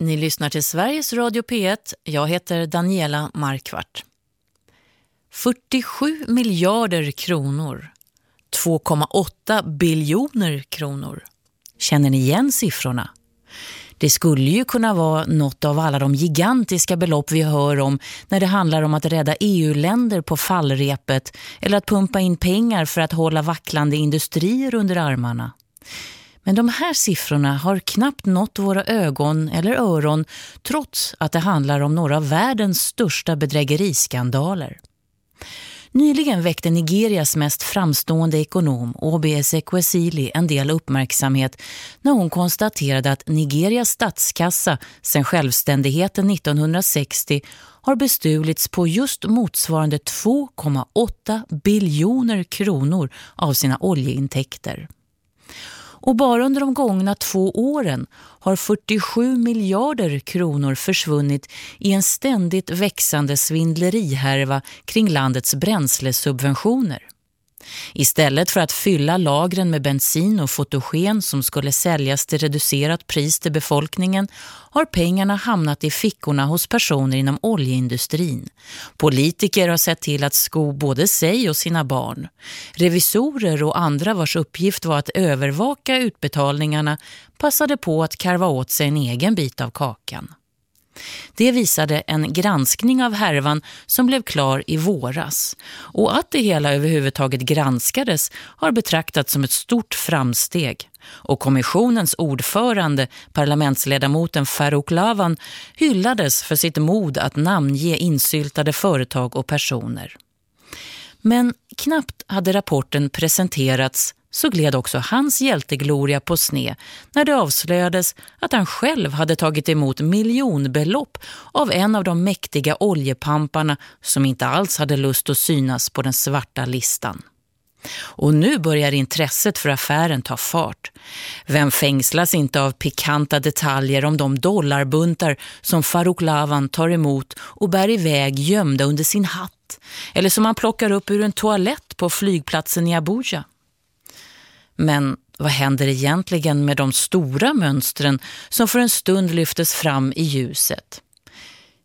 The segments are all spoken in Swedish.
Ni lyssnar till Sveriges Radio P1. Jag heter Daniela Markvart. 47 miljarder kronor. 2,8 biljoner kronor. Känner ni igen siffrorna? Det skulle ju kunna vara något av alla de gigantiska belopp vi hör om när det handlar om att rädda EU-länder på fallrepet eller att pumpa in pengar för att hålla vacklande industrier under armarna. Men de här siffrorna har knappt nått våra ögon eller öron trots att det handlar om några av världens största bedrägeriskandaler. Nyligen väckte Nigerias mest framstående ekonom, OBS Ekwesili, en del uppmärksamhet när hon konstaterade att Nigerias statskassa sedan självständigheten 1960 har bestulits på just motsvarande 2,8 biljoner kronor av sina oljeintäkter. Och bara under de gångna två åren har 47 miljarder kronor försvunnit i en ständigt växande svindlerihärva kring landets bränslesubventioner. Istället för att fylla lagren med bensin och fotogen som skulle säljas till reducerat pris till befolkningen har pengarna hamnat i fickorna hos personer inom oljeindustrin. Politiker har sett till att sko både sig och sina barn. Revisorer och andra vars uppgift var att övervaka utbetalningarna passade på att karva åt sig en egen bit av kakan. Det visade en granskning av härvan som blev klar i våras. Och att det hela överhuvudtaget granskades har betraktats som ett stort framsteg. Och kommissionens ordförande, parlamentsledamoten Farouk Lavan, hyllades för sitt mod att namnge insyltade företag och personer. Men knappt hade rapporten presenterats så gled också hans hjältegloria på sne när det avslöjades att han själv hade tagit emot miljonbelopp av en av de mäktiga oljepamparna som inte alls hade lust att synas på den svarta listan. Och nu börjar intresset för affären ta fart. Vem fängslas inte av pikanta detaljer om de dollarbuntar som Farouk Lavan tar emot och bär iväg gömda under sin hatt? Eller som han plockar upp ur en toalett på flygplatsen i Abuja? Men vad händer egentligen med de stora mönstren som för en stund lyftes fram i ljuset?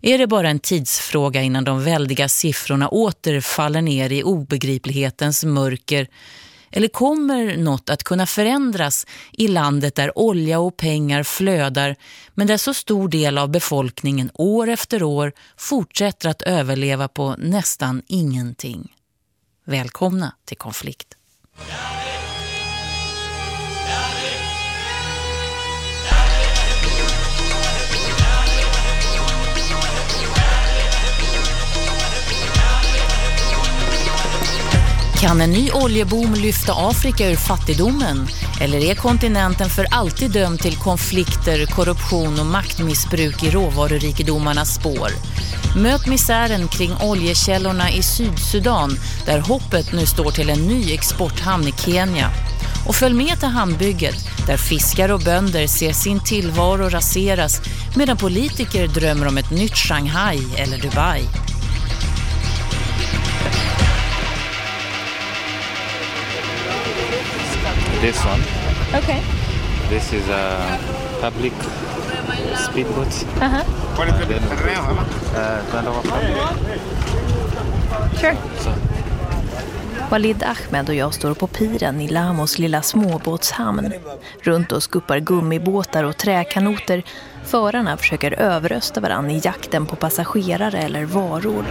Är det bara en tidsfråga innan de väldiga siffrorna åter faller ner i obegriplighetens mörker? Eller kommer något att kunna förändras i landet där olja och pengar flödar men där så stor del av befolkningen år efter år fortsätter att överleva på nästan ingenting? Välkomna till konflikt. Kan en ny oljeboom lyfta Afrika ur fattigdomen? Eller är kontinenten för alltid dömd till konflikter, korruption och maktmissbruk i råvarurikedomarnas spår? Möt misären kring oljekällorna i Sydsudan där hoppet nu står till en ny exporthamn i Kenya. Och följ med till hamnbygget där fiskare och bönder ser sin tillvaro raseras medan politiker drömmer om ett nytt Shanghai eller Dubai. This one. Okay. This is a public speedboat. Uh-huh. Uh, then uh. Sure. So, Walid Ahmed och jag står på piren i Lamos lilla småbåtshamn. Runt oss guppar gummibåtar och träkanoter. Förarna försöker överrösta varann i jakten på passagerare eller varor.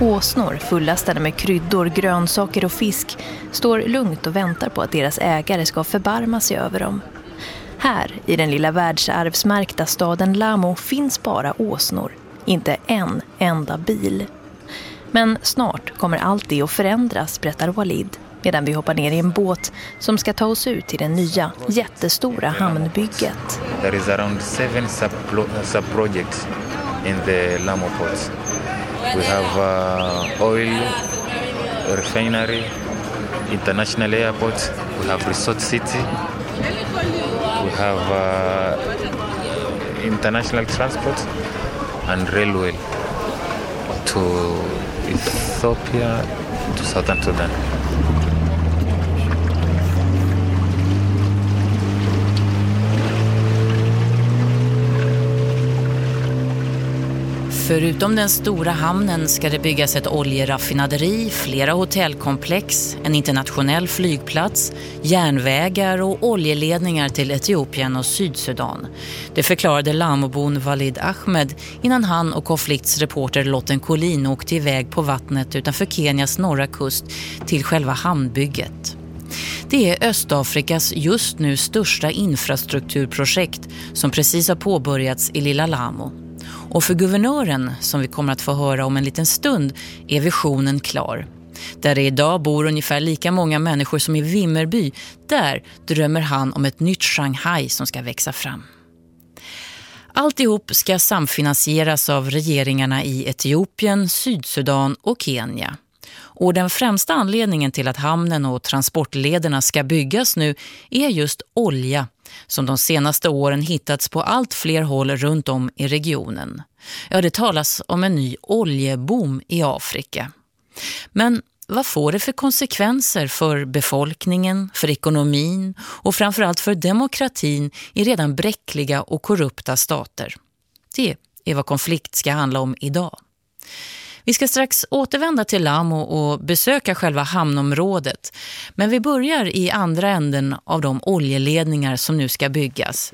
Åsnor fullastade med kryddor, grönsaker och fisk står lugnt och väntar på att deras ägare ska förbarma sig över dem. Här, i den lilla världsarvsmärkta staden Lamo, finns bara åsnor. Inte en enda bil. Men snart kommer allt det att förändras, berättar Walid. Medan vi hoppar ner i en båt som ska ta oss ut till det nya, jättestora hamnbygget. there is around seven sub- sub-projects in the Lamo ports. We have uh, oil refinery, international airport. We have resort city. We have uh, international transport and railway to Ethiopia to southern Sudan. Förutom den stora hamnen ska det byggas ett oljeraffinaderi, flera hotellkomplex, en internationell flygplats, järnvägar och oljeledningar till Etiopien och Sydsudan. Det förklarade Lamobon Walid Ahmed innan han och konfliktsreporter Lotten Collin åkte iväg på vattnet utanför Kenias norra kust till själva hamnbygget. Det är Östafrikas just nu största infrastrukturprojekt som precis har påbörjats i Lilla Lamo. Och för guvernören, som vi kommer att få höra om en liten stund, är visionen klar. Där det idag bor ungefär lika många människor som i Vimmerby, där drömmer han om ett nytt Shanghai som ska växa fram. Alltihop ska samfinansieras av regeringarna i Etiopien, Sydsudan och Kenya. Och den främsta anledningen till att hamnen och transportlederna ska byggas nu är just olja som de senaste åren hittats på allt fler håll runt om i regionen. Ja, det talas om en ny oljeboom i Afrika. Men vad får det för konsekvenser för befolkningen, för ekonomin och framförallt för demokratin i redan bräckliga och korrupta stater? Det är vad konflikt ska handla om idag. Vi ska strax återvända till Lamo och besöka själva hamnområdet. Men vi börjar i andra änden av de oljeledningar som nu ska byggas.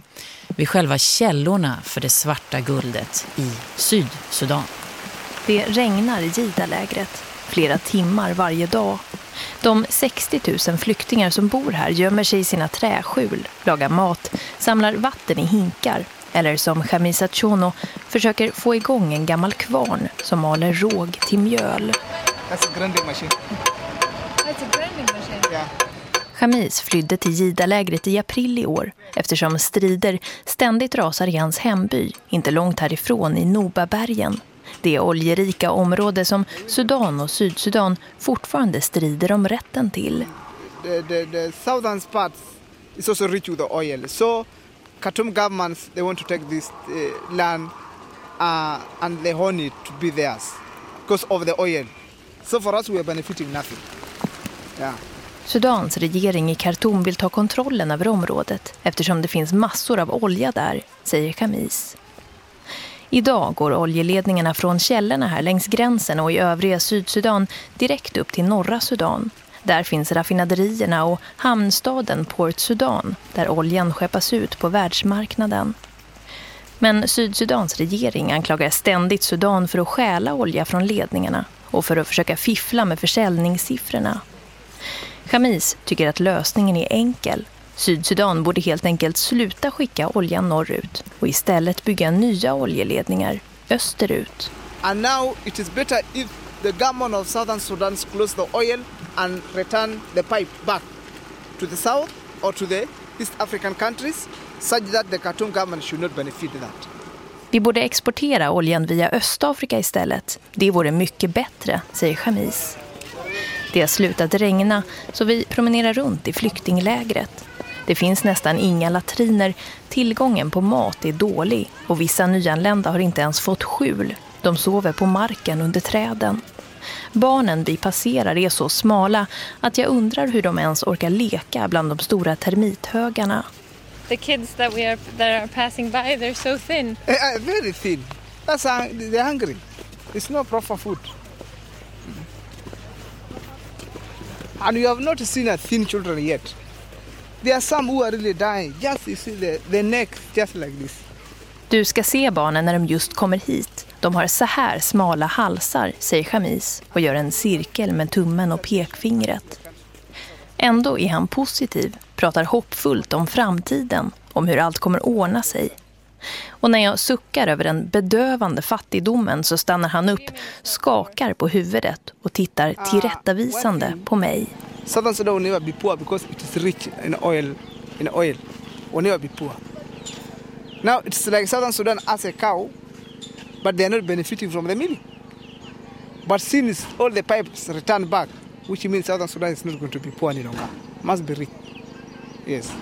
Vid själva källorna för det svarta guldet i Sydsudan. Det regnar i Gidalägret flera timmar varje dag. De 60 000 flyktingar som bor här gömmer sig i sina träskjul, lagar mat, samlar vatten i hinkar eller som Chamisa Chono försöker få igång en gammal kvarn som maler råg till mjöl. That's a grinding machine. That's a grinding machine. Yeah. Chamis flydde till Gidalägret i april i år eftersom strider ständigt rasar i hans hemby, inte långt härifrån i Nobabergen. Det oljerika område som Sudan och Sydsudan fortfarande strider om rätten till. The, the, the southern parts is also rich with the oil. So Khartoum governments they want to take this uh, land uh, and they want it to be theirs because of the oil. So for us we are benefiting nothing. Yeah. Sudans regering i Khartoum vill ta kontrollen över området eftersom det finns massor av olja där, säger Kamis. Idag går oljeledningarna från källorna här längs gränsen och i övriga Sydsudan direkt upp till norra Sudan där finns raffinaderierna och hamnstaden Port Sudan där oljan skeppas ut på världsmarknaden. Men Sydsudans regering anklagar ständigt Sudan för att stjäla olja från ledningarna och för att försöka fiffla med försäljningssiffrorna. Chamis tycker att lösningen är enkel. Sydsudan borde helt enkelt sluta skicka oljan norrut och istället bygga nya oljeledningar österut. And now it is better if the government of southern Sudan close the oil and return the pipe back to the south or to the East African countries such that the Khartoum government should not benefit that. Vi borde exportera oljan via Östafrika istället. Det vore mycket bättre, säger Chamis. Det har slutat regna så vi promenerar runt i flyktinglägret. Det finns nästan inga latriner, tillgången på mat är dålig och vissa nyanlända har inte ens fått skjul. De sover på marken under träden. Barnen vi passerar är så smala att jag undrar hur de ens orkar leka bland de stora termithögarna. The kids that we are that are passing by they're so thin. Uh, very thin. That's they're hungry. It's no proper food. And you have not seen a thin children yet. There are some who are really dying. Just you see the, the neck just like this. Du ska se barnen när de just kommer hit. De har så här smala halsar, säger Chamis och gör en cirkel med tummen och pekfingret. Ändå är han positiv, pratar hoppfullt om framtiden, om hur allt kommer ordna sig. Och när jag suckar över den bedövande fattigdomen så stannar han upp, skakar på huvudet och tittar tillrättavisande på mig. Southern Sudan will never be poor because it is rich in oil. In oil, will never be poor. Now it's like Southern Sudan as a cow but they are not benefiting from the milk. But since all the pipes return back, which means Southern Sudan is not going to be poor any longer, must be rich. Yes.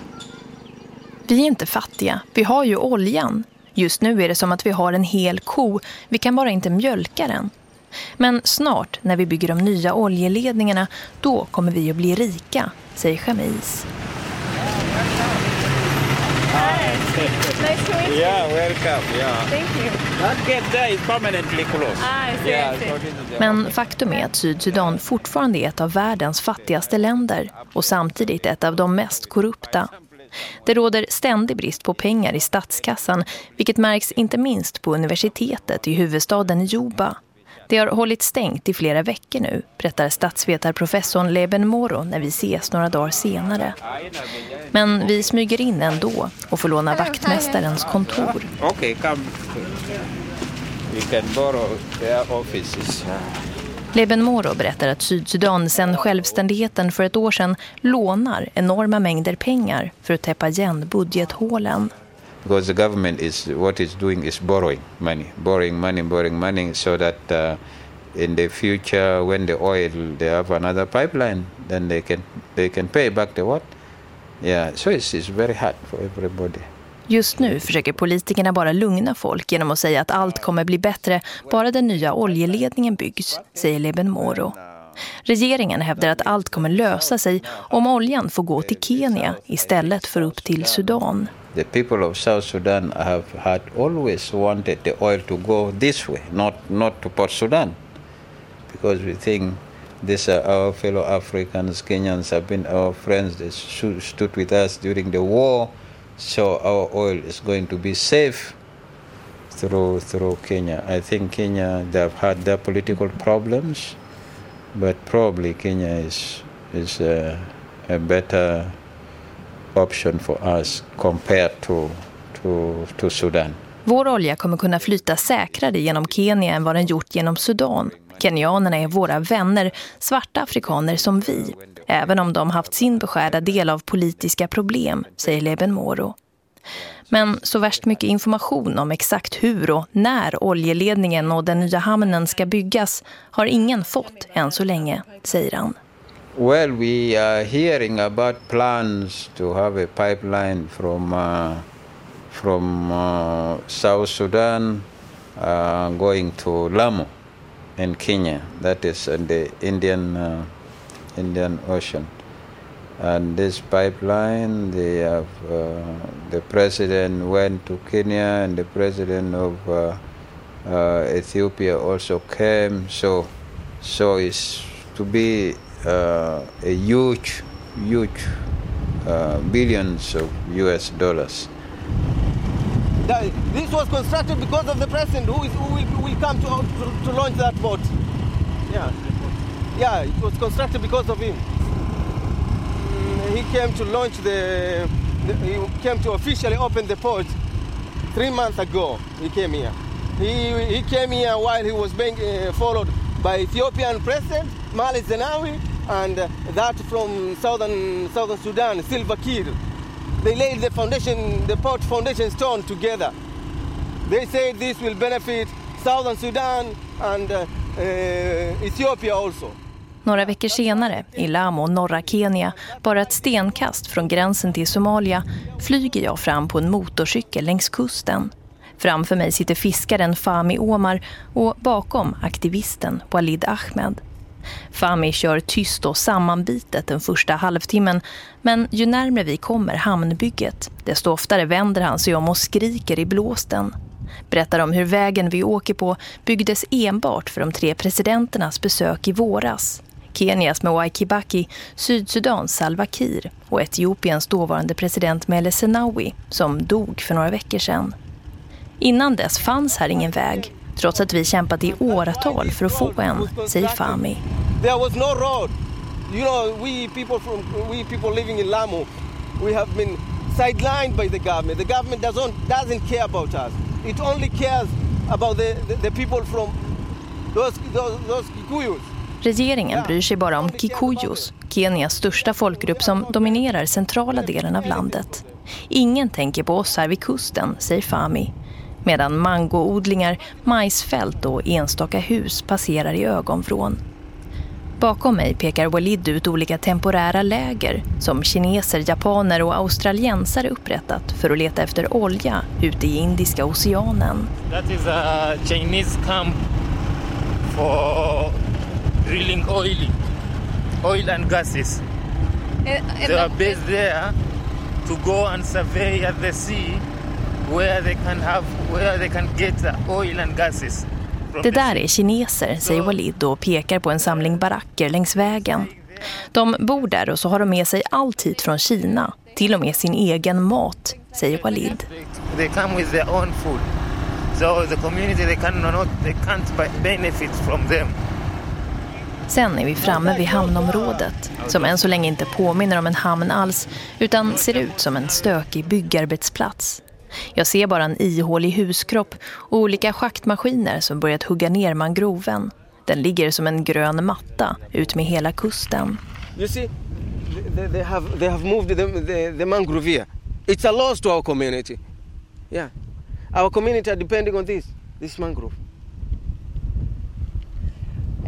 Vi är inte fattiga. Vi har ju oljan. Just nu är det som att vi har en hel ko. Vi kan bara inte mjölka den. Men snart, när vi bygger de nya oljeledningarna, då kommer vi att bli rika, säger Chamis. Hi. Nice to meet you. Yeah, welcome. Yeah. Thank you. That gate there is permanently closed. Ah, I see, Yeah, I see. Men faktum är att Sydsudan fortfarande är ett av världens fattigaste länder och samtidigt ett av de mest korrupta. Det råder ständig brist på pengar i statskassan, vilket märks inte minst på universitetet i huvudstaden Juba. Det har hållit stängt i flera veckor nu, berättar statsvetarprofessorn Leben Moro när vi ses några dagar senare. Men vi smyger in ändå och får låna vaktmästarens kontor. Okay, come. Can borrow their offices. Leben Moro berättar att Sydsudan sedan självständigheten för ett år sedan lånar enorma mängder pengar för att täppa igen budgethålen. Because the government is what it's doing is borrowing money, borrowing money, borrowing money, so that uh, in the future, when the oil they have another pipeline, then they can they can pay back the what? Yeah, so it's, it's very hard for everybody. Just nu försöker politikerna bara lugna folk genom att säga att allt kommer bli bättre bara den nya oljeledningen byggs, säger Leben Moro. Regeringen hävdar att allt kommer lösa sig om oljan får gå till Kenya istället för upp till Sudan. The people of South Sudan have had always wanted the oil to go this way, not not to Port Sudan, because we think these are our fellow Africans. Kenyans have been our friends. They stood with us during the war, so our oil is going to be safe through through Kenya. I think Kenya they have had their political problems, but probably Kenya is is a, a better option for us compared to, to, to Sudan. Vår olja kommer kunna flyta säkrare genom Kenya än vad den gjort genom Sudan. Kenyanerna är våra vänner, svarta afrikaner som vi, även om de haft sin beskärda del av politiska problem, säger Leben Moro. Men så värst mycket information om exakt hur och när oljeledningen och den nya hamnen ska byggas har ingen fått än så länge, säger han. Well, we are hearing about plans to have a pipeline from uh, from uh, South Sudan uh, going to Lamu in Kenya. That is in the Indian uh, Indian Ocean. And this pipeline, they have uh, the president went to Kenya, and the president of uh, Ethiopia also came. So, so it's to be uh, a huge, huge uh, billions of U.S. dollars. This was constructed because of the president who, is, who, will, will come to, to, to launch that boat. Yeah. Yeah, it was constructed because of him. He came to launch the, the, he came to officially open the port three months ago. He came here. He, he came here while he was being uh, followed by Ethiopian president Mali Zenawi and uh, that from southern southern Sudan, Silva Kiir. They laid the foundation, the port foundation stone together. They say this will benefit southern Sudan and uh, uh, Ethiopia also. Några veckor senare, i Lamu, norra Kenya, bara ett stenkast från gränsen till Somalia, flyger jag fram på en motorcykel längs kusten. Framför mig sitter fiskaren Fami Omar och bakom aktivisten Walid Ahmed. Fami kör tyst och sammanbitet den första halvtimmen, men ju närmare vi kommer hamnbygget, desto oftare vänder han sig om och skriker i blåsten. Berättar om hur vägen vi åker på byggdes enbart för de tre presidenternas besök i våras. Kenias Mwai Kibaki, Sydsudans Salva Kiir och Etiopiens dåvarande president Mele Zenawi som dog för några veckor sedan. Innan dess fanns här ingen väg, trots att vi kämpat i åratal för att få en, säger Fami. There was no road. You know, we people from we people living in Lamu, we have been sidelined by the government. The government doesn't doesn't care about us. It only cares about the, the, the people from those those, those Kikuyus. Regeringen bryr sig bara om Kikuyus, Kenias största folkgrupp som dominerar centrala delen av landet. Ingen tänker på oss här vid kusten, säger Fami. Medan mangoodlingar, majsfält och enstaka hus passerar i ögonvrån. Bakom mig pekar Walid ut olika temporära läger som kineser, japaner och australiensare upprättat för att leta efter olja ute i Indiska oceanen. That is a Chinese camp for drilling oil, oil and gases. And, and They are the- based there to go and survey at the sea where they can have where they can get oil and gases. Det där är kineser, säger Walid och pekar på en samling baracker längs vägen. De bor där och så har de med sig allt hit från Kina, till och med sin egen mat, säger Walid. They come with their own food. So the community they cannot they can't be- benefit from them. Sen är vi framme vid hamnområdet, som än så länge inte påminner om en hamn alls, utan ser ut som en stökig byggarbetsplats. Jag ser bara en ihålig huskropp och olika schaktmaskiner som börjat hugga ner mangroven. Den ligger som en grön matta ut med hela kusten. You see, they, they have they have moved the, the, the mangrove here. It's a loss to our community. Yeah, our community are depending on this this mangrove.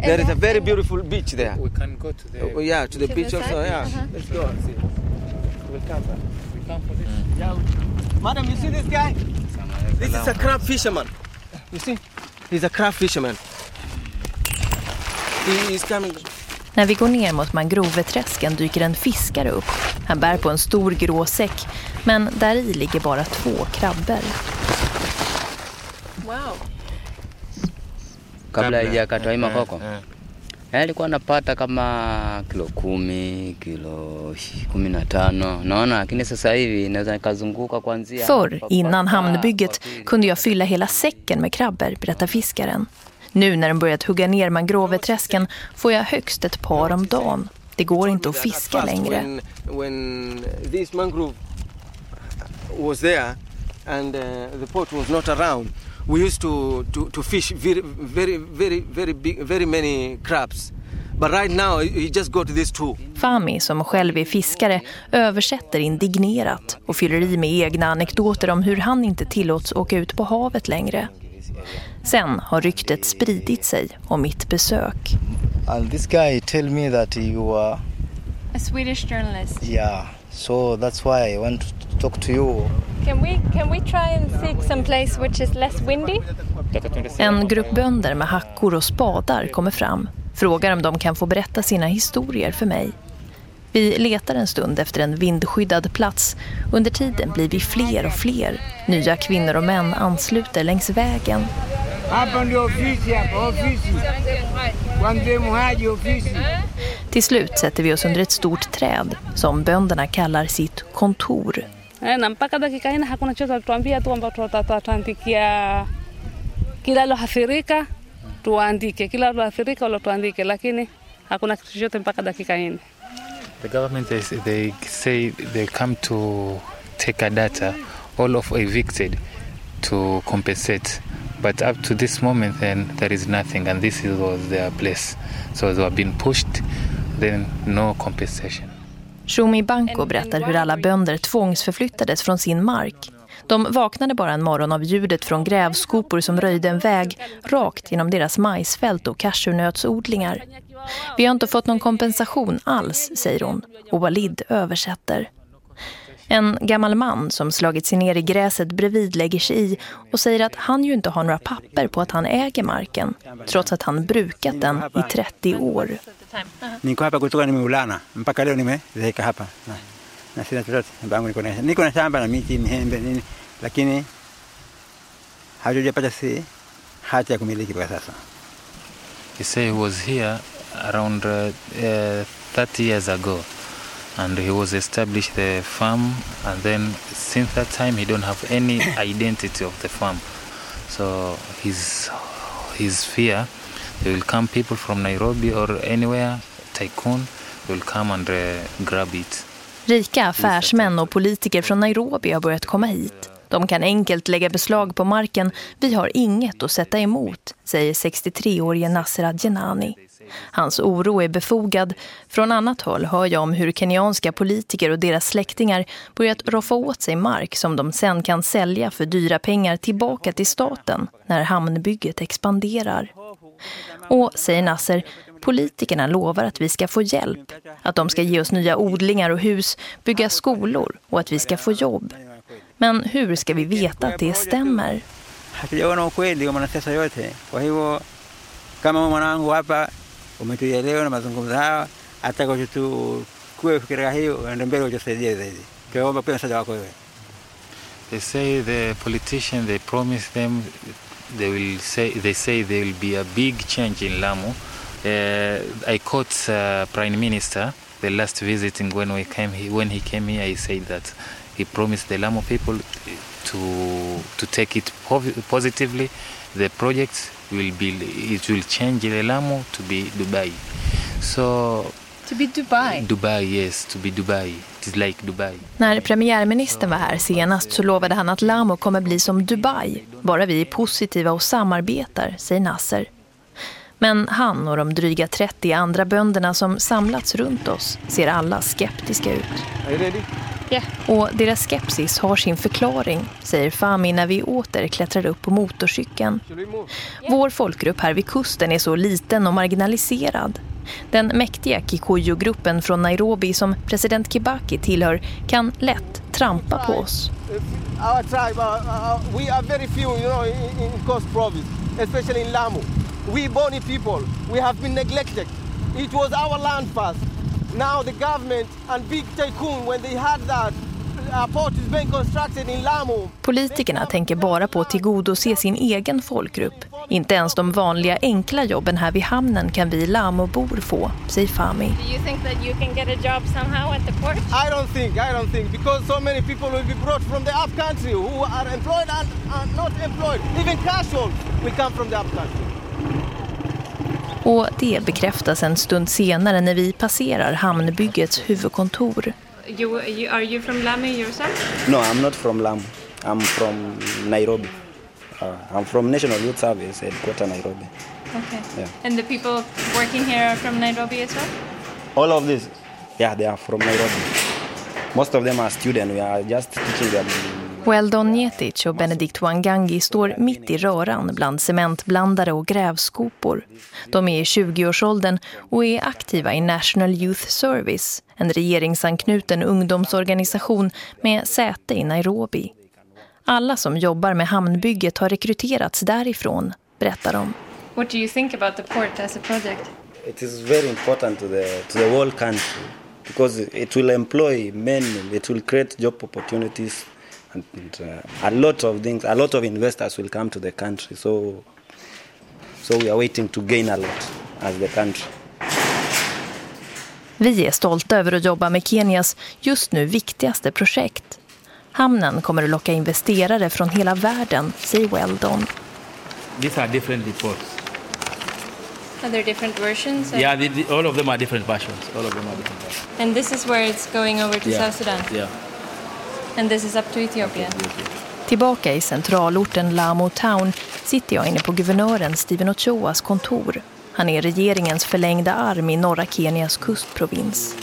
There is a very beautiful beach there. We can go to the Oh, yeah, to the To beach the also. Yeah, Uh-huh. let's go and see. We'll come back. Come for this. Yeah. Madam, you see this guy? This is a crab fisherman. You see, he's a crab fisherman. He is coming. När vi går ner mot mangroveträsken dyker en fiskare upp. Han bär på en stor grå säck, men där i ligger bara två krabbor. Wow. kabla haijakatwa hii makoko Eh, Eh, alikuwa napata kama kilo kumi kilo kumi na tano naona, lakini sasa hivi naweza nikazunguka kuanzia Förr, innan hamnbygget, kunde jag fylla hela säcken med krabbor, berättar fiskaren. Nu när de börjat hugga ner mangroveträsken får jag högst ett par om dagen. Det går inte att fiska längre. When, when this mangrove was there and uh, the port was not around, we used to, to, to fish very, very, very, very big, very many crabs. But right now, he just got these two. Fami, som själv är fiskare, översätter indignerat och fyller i med egna anekdoter om hur han inte tillåts åka ut på havet längre. Sen har ryktet spridit sig om mitt besök. And this guy tell me that you are, A Swedish journalist. yeah. So that's why I want to talk to you. Can we can we try and seek some place which is less windy? En grupp bönder med hackor och spadar kommer fram. Frågar om de kan få berätta sina historier för mig. Vi letar en stund efter en vindskyddad plats. Under tiden blir vi fler och fler. Nya kvinnor och män ansluter längs vägen. Ofisi hapa, ofisi. Kwa mzee Muhaji ofisi. Till slut sätter vi oss under ett stort träd som bönderna kallar sitt kontor. Eh. The government they, s- they say they come to take a data all of evicted to compensate but up to this moment then there is nothing and this is was their place so they have been pushed then no compensation Shumi Banko berättar hur alla bönder tvångsförflyttades från sin mark. De vaknade bara en morgon av ljudet från grävskopor som röjde en väg rakt genom deras majsfält och cashewnötsodlingar. Vi har inte fått någon kompensation alls, säger hon, och Walid översätter. En gammal man som slagit sig ner i gräset bredvid lägger sig i och säger att han ju inte har några papper på att han äger marken, trots att han brukat den i 30 år. Niko hapa kutoka nimeulana. Mpaka leo nimezeeka hapa. Na, na sina chochote. Baba yangu niko na niko na shamba na miti miembe nini, lakini hatujapata si hati ya kumiliki kwa sasa. he say he was here around uh, uh, 30 years ago. And he was established the farm and then since that time he don't have any identity of the farm. So his his fear there will come people from Nairobi or anywhere tycoon will come and uh, grab it Rika affärsmän och politiker från Nairobi har börjat komma hit. De kan enkelt lägga beslag på marken. Vi har inget att sätta emot, säger 63-årige Nasser Adjenani. Hans oro är befogad. Från annat håll hör jag om hur kenyanska politiker och deras släktingar börjat roffa åt sig mark som de sen kan sälja för dyra pengar tillbaka till staten när hamnbygget expanderar. Och, säger Nasser, politikerna lovar att vi ska få hjälp. Att de ska ge oss nya odlingar och hus, bygga skolor och att vi ska få jobb. Men hur ska vi veta att det stämmer? They say the politician they promise them they will say they say there will be a big change in Lamu. Uh, I quote uh, Prime Minister the last visiting when we came he, when he came here he said that he promised the Lamu people to to take it positively. The project will be it will change the Lamu to be Dubai. So To be Dubai? Dubai, yes, to be Dubai. Like Dubai. När premiärministern var här senast så lovade han att Lamu kommer bli som Dubai. Bara vi är positiva och samarbetar, säger Nasser. Men han och de dryga 30 andra bönderna som samlats runt oss ser alla skeptiska ut. Yeah. Och deras skepsis har sin förklaring, säger Fami när vi åter klättrar upp på motorcykeln. Vår folkgrupp här vid kusten är så liten och marginaliserad. Den mäktiga Kikuyu-gruppen från Nairobi som president Kibaki tillhör kan lätt trampa på oss. Our tribe, uh, uh, we are very few, you know, in, in Coast Province, especially in Lamu. We Boni people, we have been neglected. It was our land first. Now the government and big tycoon, when they had that, Lamu. Politikerna tänker bara på att tillgodose sin egen folkgrupp. Inte ens de vanliga enkla jobben här vid hamnen kan vi Lamu-bor få, säger Fami. Do you think that you can get a job somehow at the port? I don't think, I don't think, because so many people will be brought from the up country who are employed and are not employed. Even casual will come from the up country. Och det bekräftas en stund senare när vi passerar hamnbyggets huvudkontor. You, you, are you from Lamu yourself? No, I'm not from Lamu. I'm from Nairobi. Uh, I'm from National Youth Service, headquarters Nairobi. Okay. Yeah. And the people working here are from Nairobi as well? All of this, yeah, they are from Nairobi. Most of them are students. We are just teaching them. Weldon Njetic och Benedikt Wangangi står mitt i röran bland cementblandare och grävskopor. De är i 20-årsåldern och är aktiva i National Youth Service, en regeringsanknuten ungdomsorganisation med säte i Nairobi. Alla som jobbar med hamnbygget har rekryterats därifrån, berättar de. What do you think about the port as a project? It is very important to the to the whole country because it will employ men. It will create job opportunities, and uh, a lot of things. A lot of investors will come to the country. So, so we are waiting to gain a lot as the country. Vi är stolta över att jobba med Kenias just nu viktigaste projekt. Hamnen kommer att locka investerare från hela världen, säger Weldon. These are different reports. Are there different versions? of- Yeah, the, the, all of them are different versions. All of them are different versions. And this is where it's going over to Yeah. South Sudan? Yeah. And this is up to Ethiopia? Tillbaka i centralorten Lamu Town sitter jag inne på guvernören Stephen Ochoas kontor. Han är regeringens förlängda arm i norra Kenias kustprovins.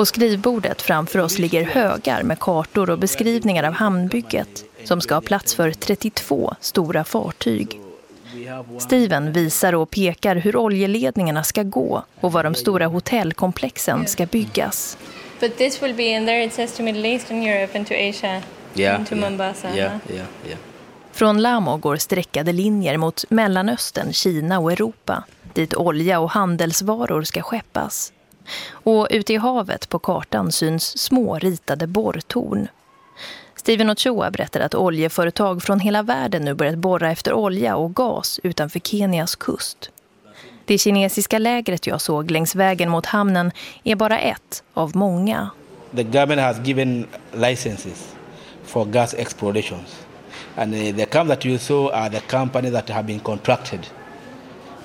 På skrivbordet framför oss ligger högar med kartor och beskrivningar av hamnbygget som ska ha plats för 32 stora fartyg. Steven visar och pekar hur oljeledningarna ska gå och var de stora hotellkomplexen ska byggas. But this will be in there, it says to Middle Eastern Europe and to Asia Yeah. and to yeah, Mombasa. Yeah, yeah, yeah. Från Lamo går sträckade linjer mot Mellanöstern, Kina och Europa, dit olja och handelsvaror ska skeppas. Och ute i havet på kartan syns små ritade borrtorn. Steven Ochoa berättar att oljeföretag från hela världen nu börjat borra efter olja och gas utanför Kenias kust. Det kinesiska lägret jag såg längs vägen mot hamnen är bara ett av många. The government has given licenses for gas explorations. And eh, the camp that you saw are the companies that have been contracted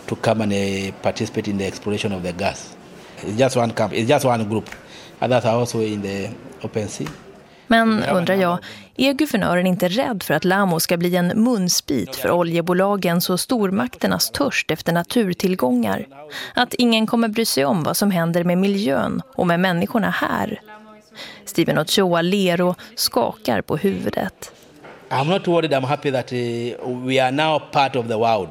to come and eh, participate in the exploration of the gas. It's just one company, it's just one group. Others are also in the open sea. Men undrar jag, är guvernören inte rädd för att Lamo ska bli en munsbit för oljebolagens och stormakternas törst efter naturtillgångar? Att ingen kommer bry sig om vad som händer med miljön och med människorna här? Steven Ochoa ler och skakar på huvudet. I'm not worried. I'm happy that uh, we are now part of the world.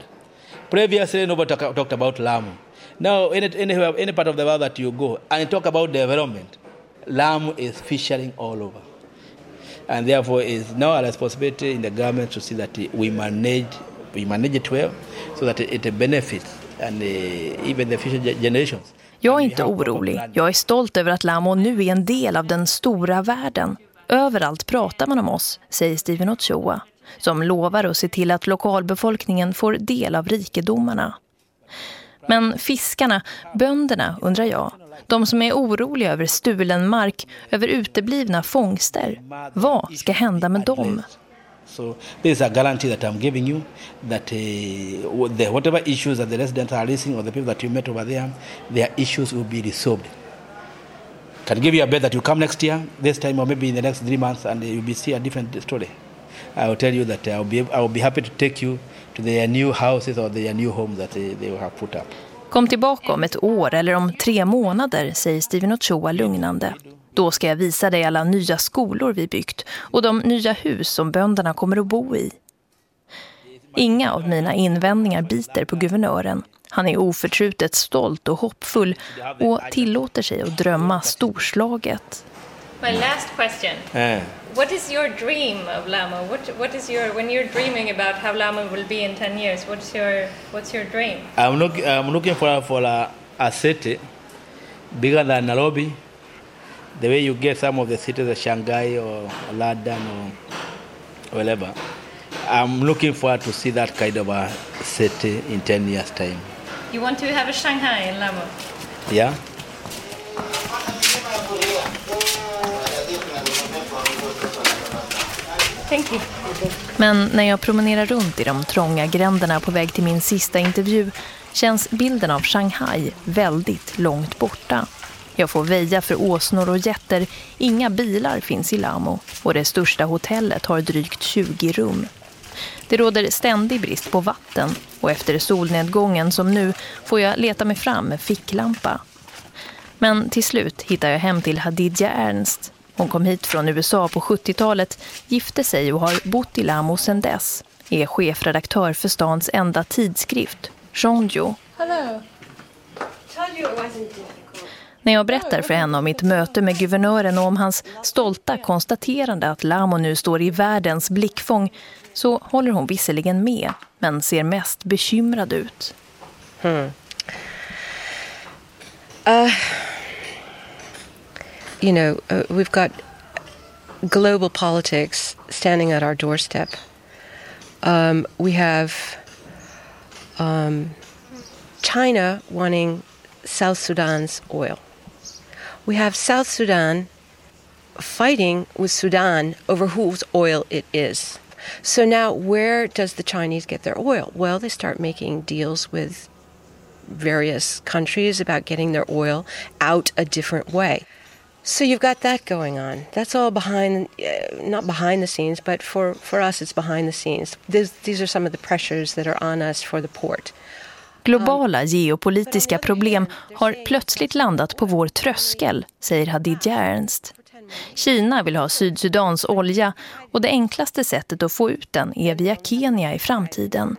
Previously, nobody talk, talked about Lamu. Now, any, anywhere, any part of the world that you go and talk about development, Lamu is featuring all over. And therefore, it's now a responsibility in the government to see that we manage, we manage it well so that it, it benefits and uh, even the future ge- generations. Jag är inte orolig. Jag är stolt över att Lamo nu är en del av den stora världen. Överallt pratar man om oss, säger Steven Ochoa, som lovar att se till att lokalbefolkningen får del av rikedomarna. Men fiskarna, bönderna undrar jag, de som är oroliga över stulen mark, över uteblivna fångster, vad ska hända med dem? So this is a guarantee that I'm giving you that uh, the, whatever issues that the residents are raising or the people that you met over there, their issues will be resolved. Can give you a bet that you come next year, this time or maybe in the next three months, and you'll be see a different story. I will tell you that I'll be I'll be happy to take you to their new houses or their new homes that they, they have put up. Kom tillbaka om ett år eller om tre månader, säger Steven Ochoa lugnande. Då ska jag visa dig alla nya skolor vi byggt och de nya hus som bönderna kommer att bo i. Inga av mina invändningar biter på guvernören. Han är oförtrutet stolt och hoppfull och tillåter sig att drömma storslaget. My last question. Eh. What is your dream of Lamo? What what is your when you're dreaming about how Lamo will be in 10 years? What's your what's your dream? I'm, look, I'm looking for, for a, a city bigger than Nairobi, the way you get some of the cities of Shanghai or London or whatever. I'm looking forward to see that kind of a city in 10 years' time. You want to have a Shanghai in Lamo? Yeah? Men när jag promenerar runt i de trånga gränderna på väg till min sista intervju känns bilden av Shanghai väldigt långt borta. Jag får väja för åsnor och jätter. Inga bilar finns i Lamo och det största hotellet har drygt 20 rum. Det råder ständig brist på vatten och efter solnedgången som nu får jag leta mig fram med ficklampa. Men till slut hittar jag hem till Hadidja Ernst. Hon kom hit från USA på 70-talet, gifte sig och har bott i Lamo sedan dess. Är chefredaktör för stans enda tidskrift, Jeanjo. Hello. Told you it wasn't difficult. När jag berättar för henne om mitt möte med guvernören och om hans stolta konstaterande att Lamo nu står i världens blickfång så håller hon visserligen med, men ser mest bekymrad ut. Hmm. Uh, you know, uh, we've got global politics standing at our doorstep. Um, we have um, China wanting South Sudan's oil. We have South Sudan fighting with Sudan over whose oil it is. So now, where does the Chinese get their oil? Well, they start making deals with various countries about getting their oil out a different way. So you've got that going on. That's all behind, uh, not behind the scenes, but for, for us, it's behind the scenes. This, these are some of the pressures that are on us for the port. Globala geopolitiska problem har plötsligt landat på vår tröskel, säger Hadidja Ernst. Kina vill ha Sydsudans olja och det enklaste sättet att få ut den är via Kenya i framtiden.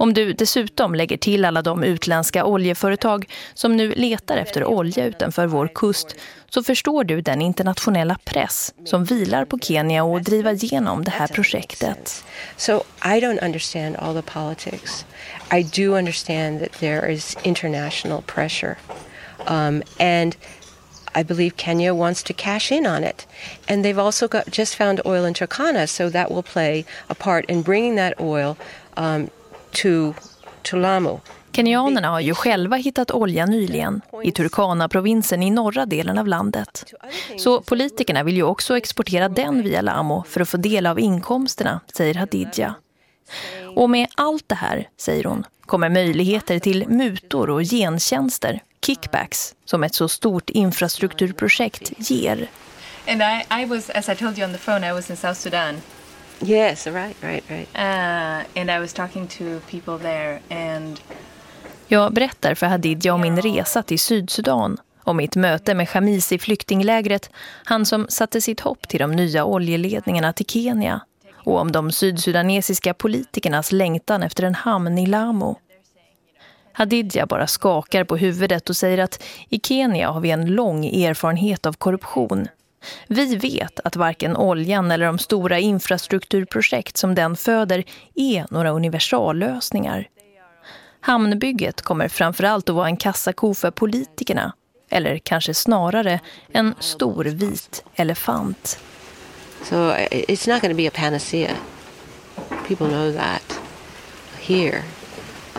Om du dessutom lägger till alla de utländska oljeföretag som nu letar efter olja utanför vår kust så förstår du den internationella press som vilar på Kenya och driva igenom det här projektet. So I don't understand all the politics. I do understand that there is international pressure. Um, and I believe Kenya wants to cash in on it. And they've also got, just found oil in Turkana, so that will play a part in bringing that oil um, to, to Lamu. Kenyanerna har ju själva hittat olja nyligen i Turkana-provinsen i norra delen av landet. Så politikerna vill ju också exportera den via Lamo för att få del av inkomsterna, säger Hadidja. Och med allt det här, säger hon, kommer möjligheter till mutor och gentjänster, kickbacks, som ett så stort infrastrukturprojekt ger. And I, I was, as I told you on the phone, I was in South Sudan. Yes, right, right, right. Uh, and I was talking to people there and Jag berättar för Hadidja om min resa till Sydsudan, om mitt möte med Chamis i flyktinglägret, han som satte sitt hopp till de nya oljeledningarna till Kenya, och om de sydsudanesiska politikernas längtan efter en hamn i Lamo. Hadidja bara skakar på huvudet och säger att i Kenya har vi en lång erfarenhet av korruption. Vi vet att varken oljan eller de stora infrastrukturprojekt som den föder är några universallösningar. Hamnbygget kommer framförallt att vara en kassako för politikerna. Eller kanske snarare en stor vit elefant. So it's not going to be a panacea. People know that here.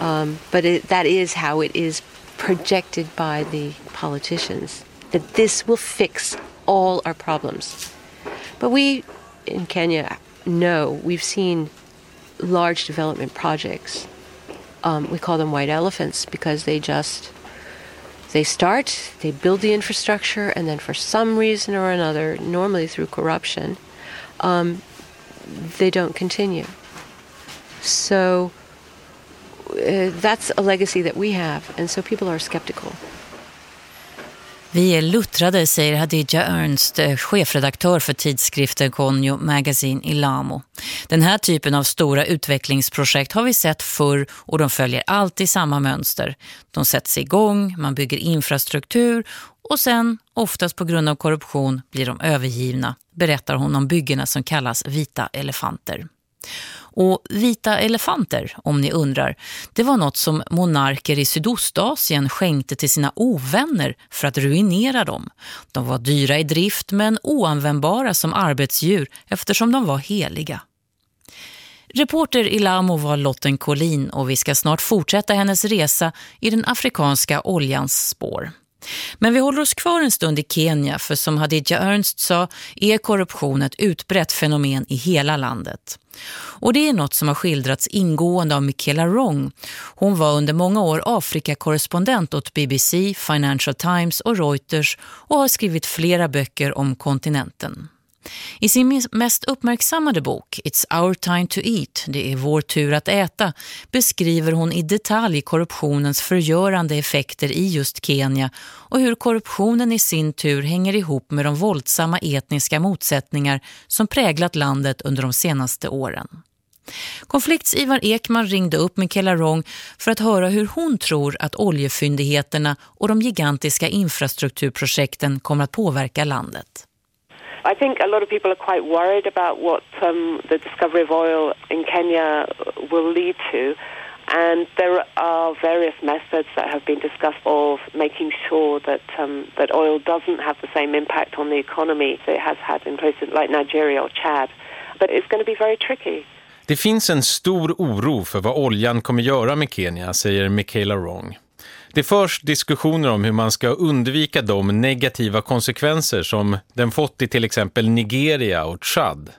Um, but it, that is how it is projected by the politicians that this will fix all our problems. But we in Kenya know we've seen large development projects. Um, we call them white elephants because they just they start, they build the infrastructure, and then for some reason or another, normally through corruption, um, they don't continue. So uh, that's a legacy that we have, and so people are skeptical. Vi är luttrade, säger Hadija Ernst, eh, chefredaktör för tidskriften Konyo Magazine i Lamo. Den här typen av stora utvecklingsprojekt har vi sett förr och de följer alltid samma mönster. De sätts igång, man bygger infrastruktur och sen, oftast på grund av korruption, blir de övergivna, berättar hon om byggena som kallas vita elefanter. Och vita elefanter, om ni undrar, det var något som monarker i Sydostasien skänkte till sina ovänner för att ruinera dem. De var dyra i drift men oanvändbara som arbetsdjur eftersom de var heliga. Reporter i Lamo var Lotten Collin och vi ska snart fortsätta hennes resa i den afrikanska oljans spår. Men vi håller oss kvar en stund i Kenya för som Hadidja Ernst sa är korruption ett utbrett fenomen i hela landet. Och det är något som har skildrats ingående av Michaela Wrong. Hon var under många år Afrika-korrespondent åt BBC, Financial Times och Reuters och har skrivit flera böcker om kontinenten. I sin mest uppmärksammade bok It's Our Time to Eat, det är vår tur att äta, beskriver hon i detalj korruptionens förgörande effekter i just Kenya och hur korruptionen i sin tur hänger ihop med de våldsamma etniska motsättningar som präglat landet under de senaste åren. Konflikts Ivar Ekman ringde upp Michaela Rong för att höra hur hon tror att oljefyndigheterna och de gigantiska infrastrukturprojekten kommer att påverka landet. I think a lot of people are quite worried about what um, the discovery of oil in Kenya will lead to. And there are various methods that have been discussed of making sure that um, that oil doesn't have the same impact on the economy that it has had in places like Nigeria or Chad. But it's going to be very tricky. Det finns en stor oro för vad oljan kommer göra med Kenya, säger Michaela Wrong. Det förs diskussioner om hur man ska undvika de negativa konsekvenser som den fått i till exempel Nigeria och Chad.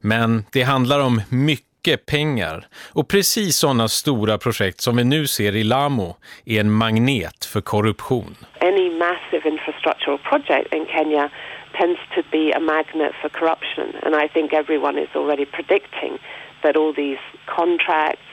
Men det handlar om mycket pengar och precis sådana stora projekt som vi nu ser i Lamo är en magnet för korruption. Any massive infrastructural project in Kenya tends to be a magnet for corruption and I think everyone is already predicting that all these contracts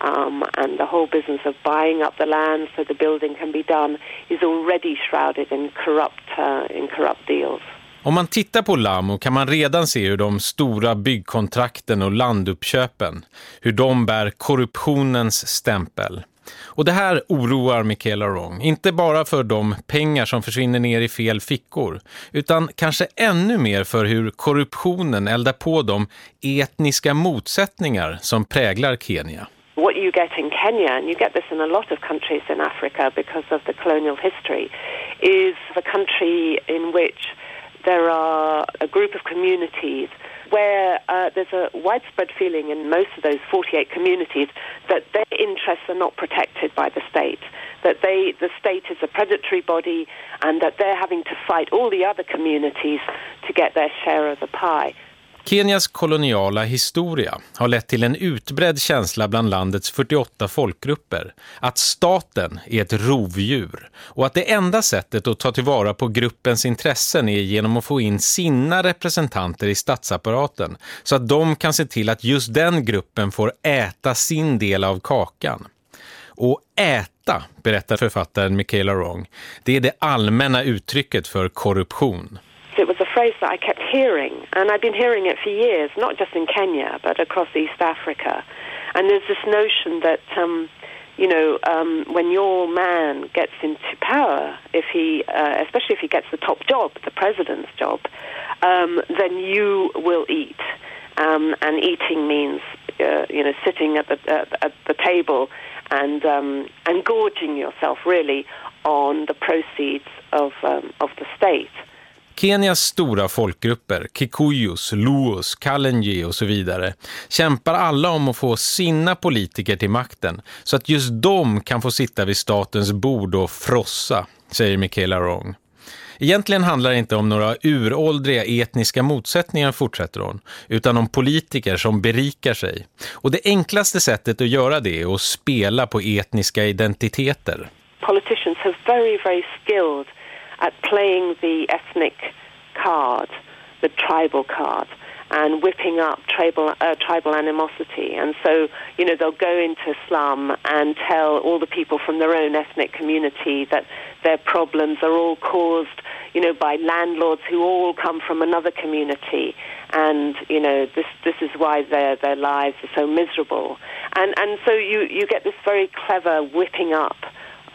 um, and the whole business of buying up the land so the building can be done is already shrouded in corrupt, uh, in corrupt deals. Om man tittar på Lamo kan man redan se hur de stora byggkontrakten och landuppköpen, hur de bär korruptionens stämpel. Och det här oroar Michaela Wrong, inte bara för de pengar som försvinner ner i fel fickor, utan kanske ännu mer för hur korruptionen eldar på de etniska motsättningar som präglar Kenya. What you get in Kenya, and you get this in a lot of countries in Africa because of the colonial history, is a country in which there are a group of communities where uh, there's a widespread feeling in most of those 48 communities that their interests are not protected by the state, that they, the state is a predatory body and that they're having to fight all the other communities to get their share of the pie. Kenias koloniala historia har lett till en utbredd känsla bland landets 48 folkgrupper att staten är ett rovdjur och att det enda sättet att ta tillvara på gruppens intressen är genom att få in sina representanter i statsapparaten så att de kan se till att just den gruppen får äta sin del av kakan. Och äta, berättar författaren Michaela Wrong, det är det allmänna uttrycket för korruption. Phrase that I kept hearing, and I've been hearing it for years, not just in Kenya, but across East Africa. And there's this notion that, um, you know, um, when your man gets into power, if he, uh, especially if he gets the top job, the president's job, um, then you will eat. Um, and eating means, uh, you know, sitting at the uh, at the table and um, and gorging yourself really on the proceeds of um, of the state. Kenias stora folkgrupper, Kikuyus, Luos, Kalenji och så vidare, kämpar alla om att få sina politiker till makten så att just de kan få sitta vid statens bord och frossa, säger Michaela Rong. Egentligen handlar det inte om några uråldriga etniska motsättningar, fortsätter hon, utan om politiker som berikar sig. Och det enklaste sättet att göra det är att spela på etniska identiteter. Politicians have very, very skilled at playing the ethnic card, the tribal card. and whipping up tribal uh, tribal animosity. And so, you know, they'll go into slum and tell all the people from their own ethnic community that their problems are all caused, you know, by landlords who all come from another community. And you know, this this is why their their lives are so miserable. And and so you you get this very clever whipping up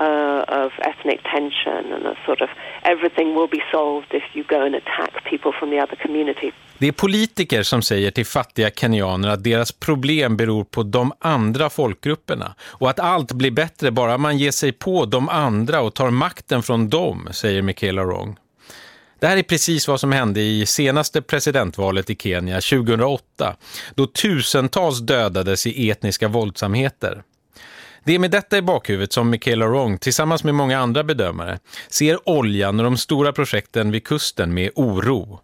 uh, of ethnic tension and a sort of everything will be solved if you go and attack people from the other community. Det är politiker som säger till fattiga kenyaner att deras problem beror på de andra folkgrupperna och att allt blir bättre bara man ger sig på de andra och tar makten från dem, säger Michaela Rong. Det här är precis vad som hände i senaste presidentvalet i Kenya 2008 då tusentals dödades i etniska våldsamheter. Det är med detta i bakhuvudet som Michaela Rong tillsammans med många andra bedömare ser oljan och de stora projekten vid kusten med oro.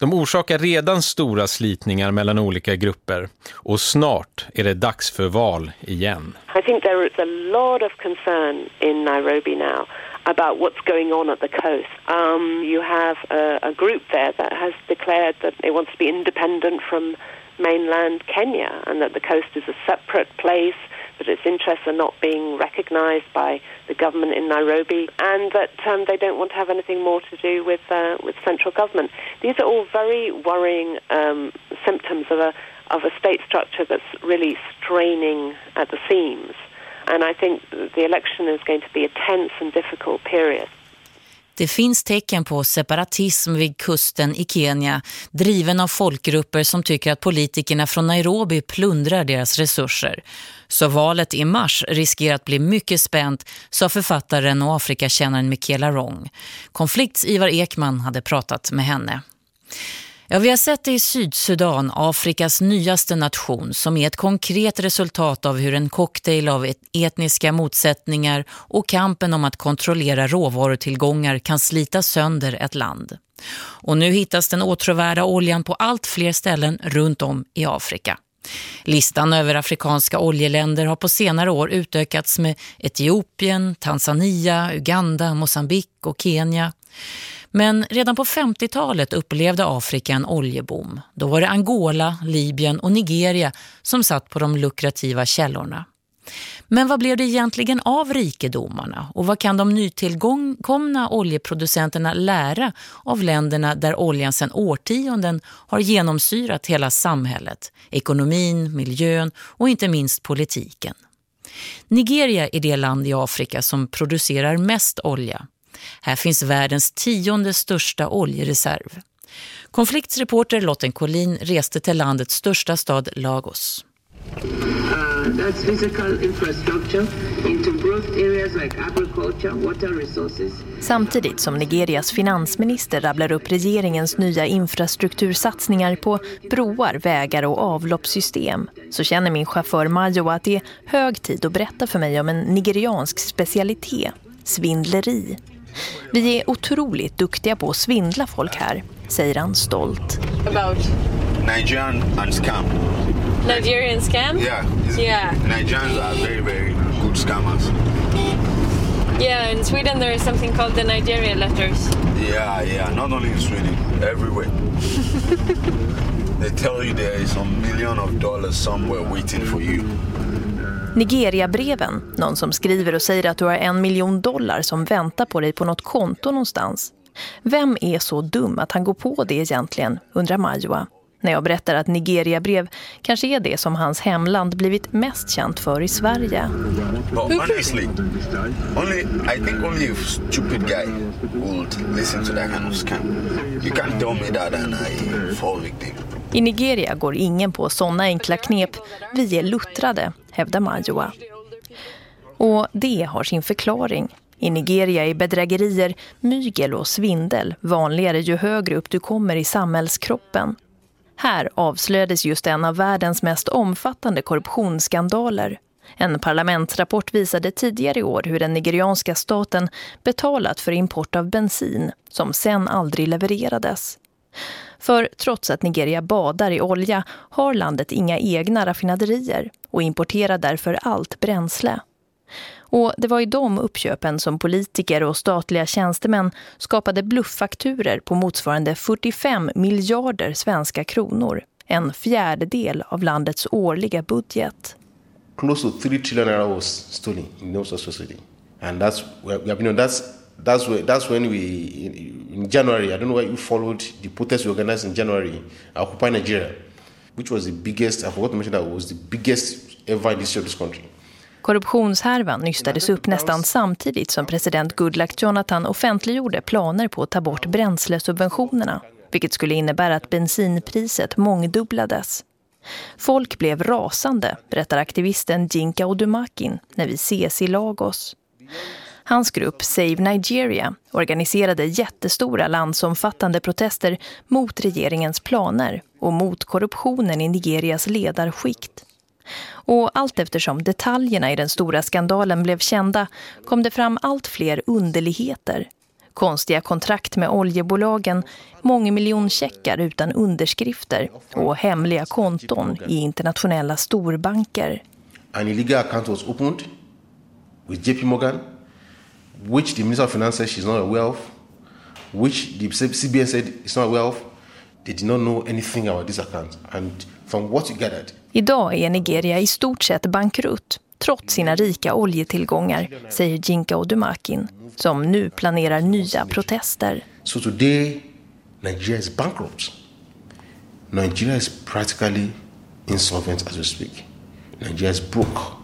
De orsakar redan stora slitningar mellan olika grupper och snart är det dags för val igen. I think there is a lot of concern in Nairobi now about what's going on at the coast. Um, you have a, a group there that has declared that it wants to be independent from mainland Kenya and that the coast is a separate place that its interests are not being recognised by the government in Nairobi, and that um, they don't want to have anything more to do with uh, with central government. These are all very worrying um, symptoms of a of a state structure that's really straining at the seams. And I think the election is going to be a tense and difficult period. Det finns tecken på separatism vid kusten i Kenya, driven av folkgrupper som tycker att politikerna från Nairobi plundrar deras resurser. Så valet i mars riskerar att bli mycket spänt, sa författaren och Afrikakännaren Michaela Rong. Konflikts Ivar Ekman hade pratat med henne. Ja, vi har sett det i Sydsudan, Afrikas nyaste nation, som är ett konkret resultat av hur en cocktail av etniska motsättningar och kampen om att kontrollera råvarutillgångar kan slita sönder ett land. Och nu hittas den åtråvärda oljan på allt fler ställen runt om i Afrika. Listan över afrikanska oljeländer har på senare år utökats med Etiopien, Tanzania, Uganda, Mosambik och Kenya. Men redan på 50-talet upplevde Afrika en oljeboom. Då var det Angola, Libyen och Nigeria som satt på de lukrativa källorna. Men vad blev det egentligen av rikedomarna och vad kan de nytillkomna oljeproducenterna lära av länderna där oljan sedan årtionden har genomsyrat hela samhället, ekonomin, miljön och inte minst politiken? Nigeria är det land i Afrika som producerar mest olja. Här finns världens tionde största oljereserv. Konfliktsreporter Lotten Collin reste till landets största stad Lagos. Uh, Samtidigt som Nigerias finansminister rabblar upp regeringens nya infrastruktursatsningar på broar, vägar och avloppssystem så känner min chaufför Majo att det är hög tid att berätta för mig om en nigeriansk specialitet, svindleri. Vi är otroligt duktiga på att svindla folk här, säger han stolt. About Nigerian and scam. Nigerian scam? Yeah. Yeah. Nigerians are very, very good scammers. Yeah, in Sweden there is something called the Nigeria letters. Yeah, yeah. Not only in Sweden, everywhere. they tell you there is a million of dollars somewhere waiting for you. Nigeria-breven, någon som skriver och säger att du har en miljon dollar som väntar på dig på något konto någonstans. Vem är så dum att han går på det egentligen, undrar Majoa. När jag berättar att Nigeria-brev kanske är det som hans hemland blivit mest känt för i Sverige. But honestly, only, I think only a stupid guy would listen to that kind of scam. You can't tell me that and I fall victim. I Nigeria går ingen på sådana enkla knep. Vi är luttrade, hävdar Majoa. Och det har sin förklaring. I Nigeria är bedrägerier, mygel och svindel vanligare ju högre upp du kommer i samhällskroppen. Här avslöjades just en av världens mest omfattande korruptionsskandaler. En parlamentsrapport visade tidigare i år hur den nigerianska staten betalat för import av bensin som sen aldrig levererades. För trots att Nigeria badar i olja har landet inga egna raffinaderier och importerar därför allt bränsle. Och det var i de uppköpen som politiker och statliga tjänstemän skapade blufffakturer på motsvarande 45 miljarder svenska kronor. En fjärdedel av landets årliga budget. Close to 3 trillion naira was stolen in the society. And that's, you know, that's, that's, where, that's when we, in January, I don't know why you followed the protest we organized in January, Occupy Nigeria, which was the biggest, I forgot to mention that, was the biggest ever in the history of this country. Korruptionshärvan nystades upp nästan samtidigt som president Goodluck Jonathan offentliggjorde planer på att ta bort bränslesubventionerna, vilket skulle innebära att bensinpriset mångdubblades. Folk blev rasande, berättar aktivisten Jinka Odumakin när vi ses i Lagos. Hans grupp Save Nigeria organiserade jättestora landsomfattande protester mot regeringens planer och mot korruptionen i Nigerias ledarskikt. Och allt eftersom detaljerna i den stora skandalen blev kända kom det fram allt fler underligheter. Konstiga kontrakt med oljebolagen, mångmiljoncheckar utan underskrifter och hemliga konton i internationella storbanker. An illegal account was opened with JP Morgan, which the Minister of Finance said she's not aware of, which the CBN said is not aware of. They did not know anything about this account. And from what you gathered, Idag är Nigeria i stort sett bankrutt, trots sina rika oljetillgångar, säger Jinka Odumakin, som nu planerar nya protester. So today, Nigeria is bankrupt. Nigeria is practically insolvent as we speak. Nigeria is broke.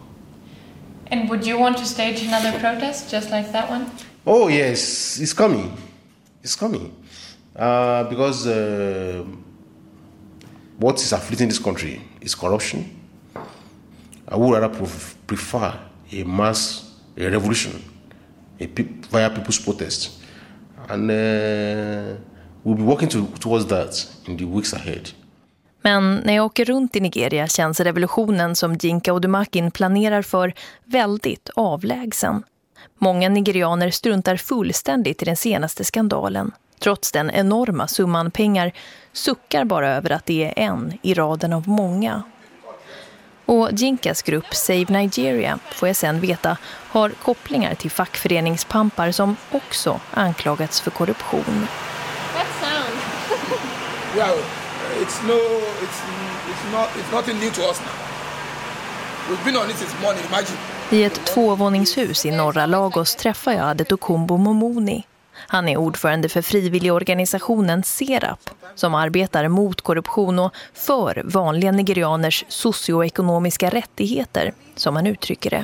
And would you want to stage another protest just like that one? Oh yes, it's coming. It's coming. Uh, because uh, what is afflicting this country is corruption. I would rather prefer a mass a revolution a pe- via people's protest. And uh, we'll be working to, towards that in the weeks ahead. Men när jag åker runt i Nigeria känns revolutionen som Jinka Odumakin planerar för väldigt avlägsen. Många nigerianer struntar fullständigt i den senaste skandalen. Trots den enorma summan pengar suckar bara över att det är en i raden av många. Och Jinkas grupp Save Nigeria, får jag sen veta, har kopplingar till fackföreningspampar som också anklagats för korruption. What sound? It's no, it's it's not, it's nothing new to us now. We've been on it since morning. Imagine. I ett tvåvåningshus i norra Lagos träffar jag Adetokumbo Momoni. Han är ordförande för frivilligorganisationen SERAP som arbetar mot korruption och för vanliga nigerianers socioekonomiska rättigheter, som han uttrycker det.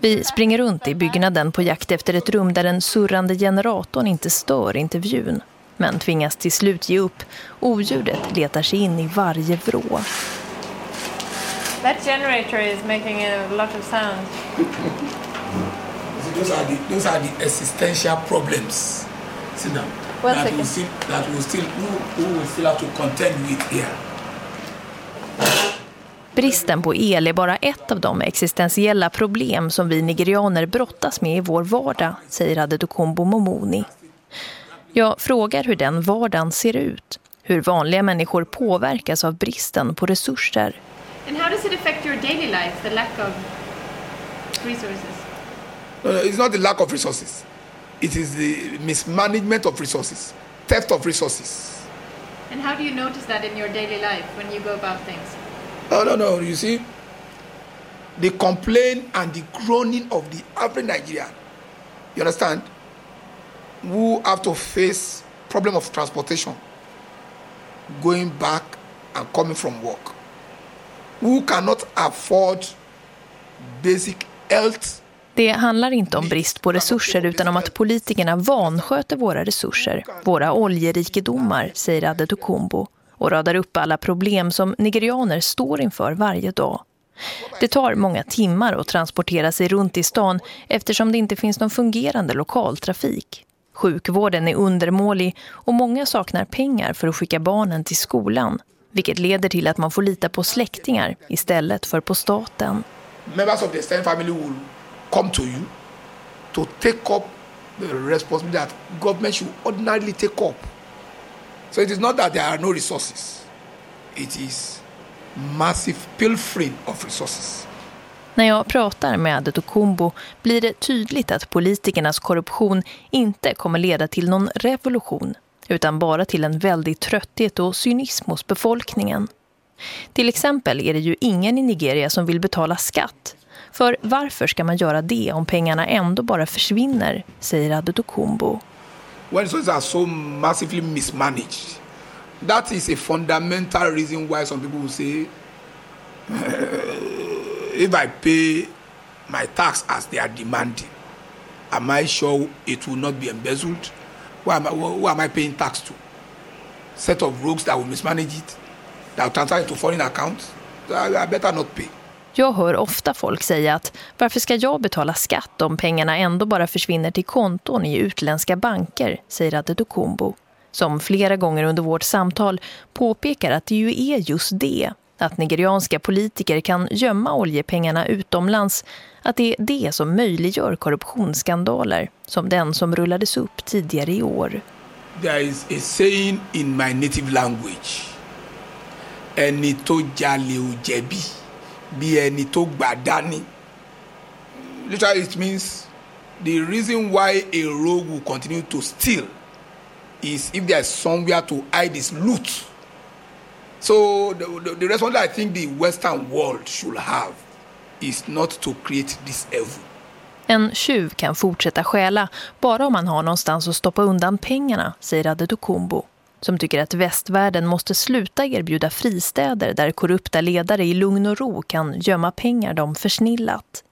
Vi springer runt i byggnaden på jakt efter ett rum där den surrande generatorn inte stör intervjun, men tvingas till slut ge upp. Oljudet letar sig in i varje vrå. That generator is making a lot of sound. Those are the those are the existential problems. See now. One that second. we still that we still who will still have to contend with here. Bristen på el är bara ett av de existentiella problem som vi nigerianer brottas med i vår vardag, säger Adedokumbo Momoni. Jag frågar hur den vardagen ser ut, hur vanliga människor påverkas av bristen på resurser. And how does it affect your daily life, the lack of resources? No, no, it's not the lack of resources. It is the mismanagement of resources, theft of resources. And how do you notice that in your daily life when you go about things? No, no, no. You see, the complaint and the groaning of the average Nigerian. You understand? Who have to face problem of transportation, going back and coming from work. Who cannot afford basic health Det handlar inte om brist på resurser utan om att politikerna vansköter våra resurser, våra oljerikedomar, säger Adetukumbo och radar upp alla problem som nigerianer står inför varje dag. Det tar många timmar att transportera sig runt i stan eftersom det inte finns någon fungerande lokaltrafik. Sjukvården är undermålig och många saknar pengar för att skicka barnen till skolan. Vilket leder till att man får lita på släktingar istället för på staten. Members of the extended family will come to you to take up the responsibility that government should ordinarily take up. So it is not that there are no resources. It is massive pilfering of resources. När jag pratar med Adetokumbo blir det tydligt att politikernas korruption inte kommer leda till någon revolution utan bara till en väldig trötthet och cynism hos befolkningen. Till exempel är det ju ingen i Nigeria som vill betala skatt. För varför ska man göra det om pengarna ändå bara försvinner, säger Adetokumbo. When resources are so massively mismanaged, that is a fundamental reason why some people will say if I pay my tax as they are demanding, am I sure it will not be embezzled? Who am I, who am I paying tax to? Set of rogues that will mismanage it, that will transfer it to foreign accounts? I better not pay. Jag hör ofta folk säga att varför ska jag betala skatt om pengarna ändå bara försvinner till konton i utländska banker, säger Adedokumbo. Som flera gånger under vårt samtal påpekar att det ju är just det, att nigerianska politiker kan gömma oljepengarna utomlands, att det är det som möjliggör korruptionsskandaler, som den som rullades upp tidigare i år. There is a saying in my native language. Ẹni tó jalè ò jẹ̀bi, bí ẹni tó gbà dání. Literally it means the reason why a rogue will continue to steal is if there is somewhere to hide his loot. So the, the, the response I think the Western world should have is not to create this evil. En tjuv kan fortsätta stjäla bara om man har någonstans att stoppa undan pengarna, säger Adedokumbo, som tycker att västvärlden måste sluta erbjuda fristäder där korrupta ledare i lugn och ro kan gömma pengar de försnillat.